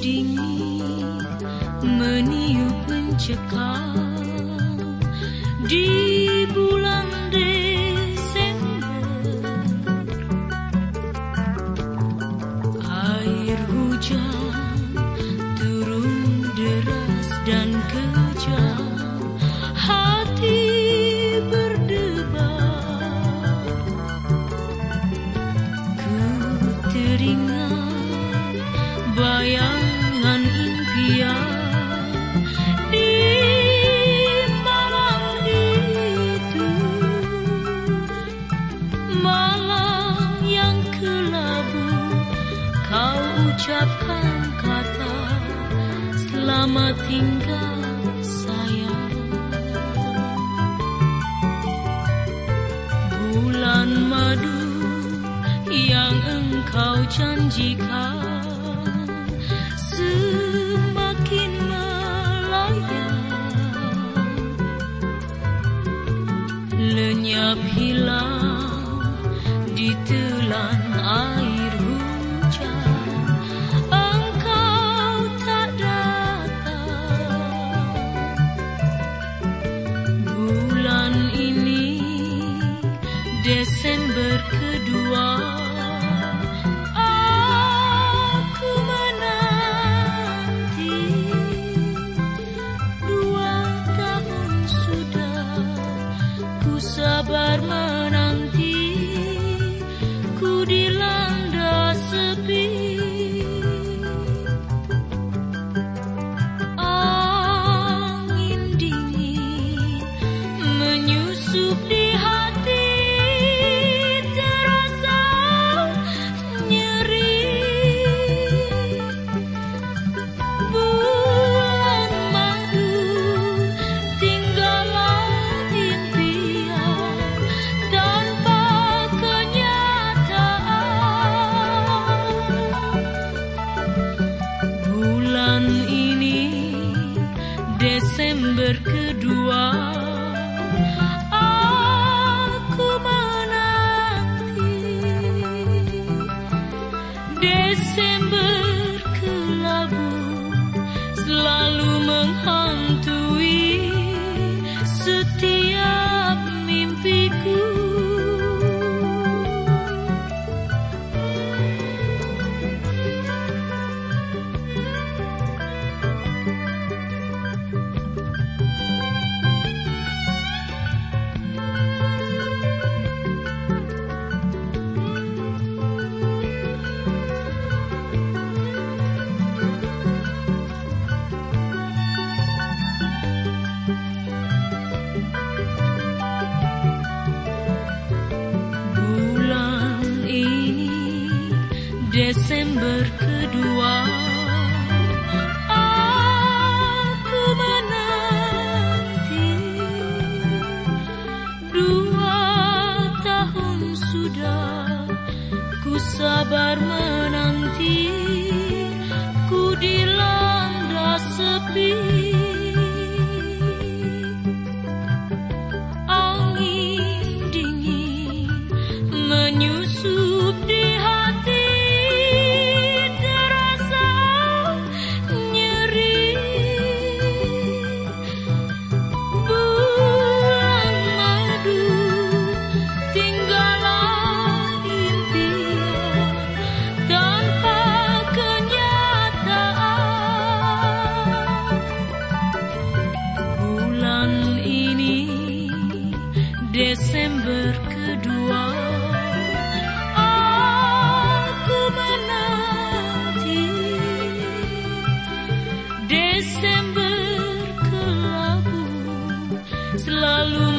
dingin meniup mencekam di bulan Desember. Air hujan turun deras dan kejam hati berdebar. Ku teringat bayangan impian di malam itu malam yang kelabu kau ucapkan kata selamat tinggal sayang. Bulan madu yang engkau janjikan lenyap hilang Desember kedua selalu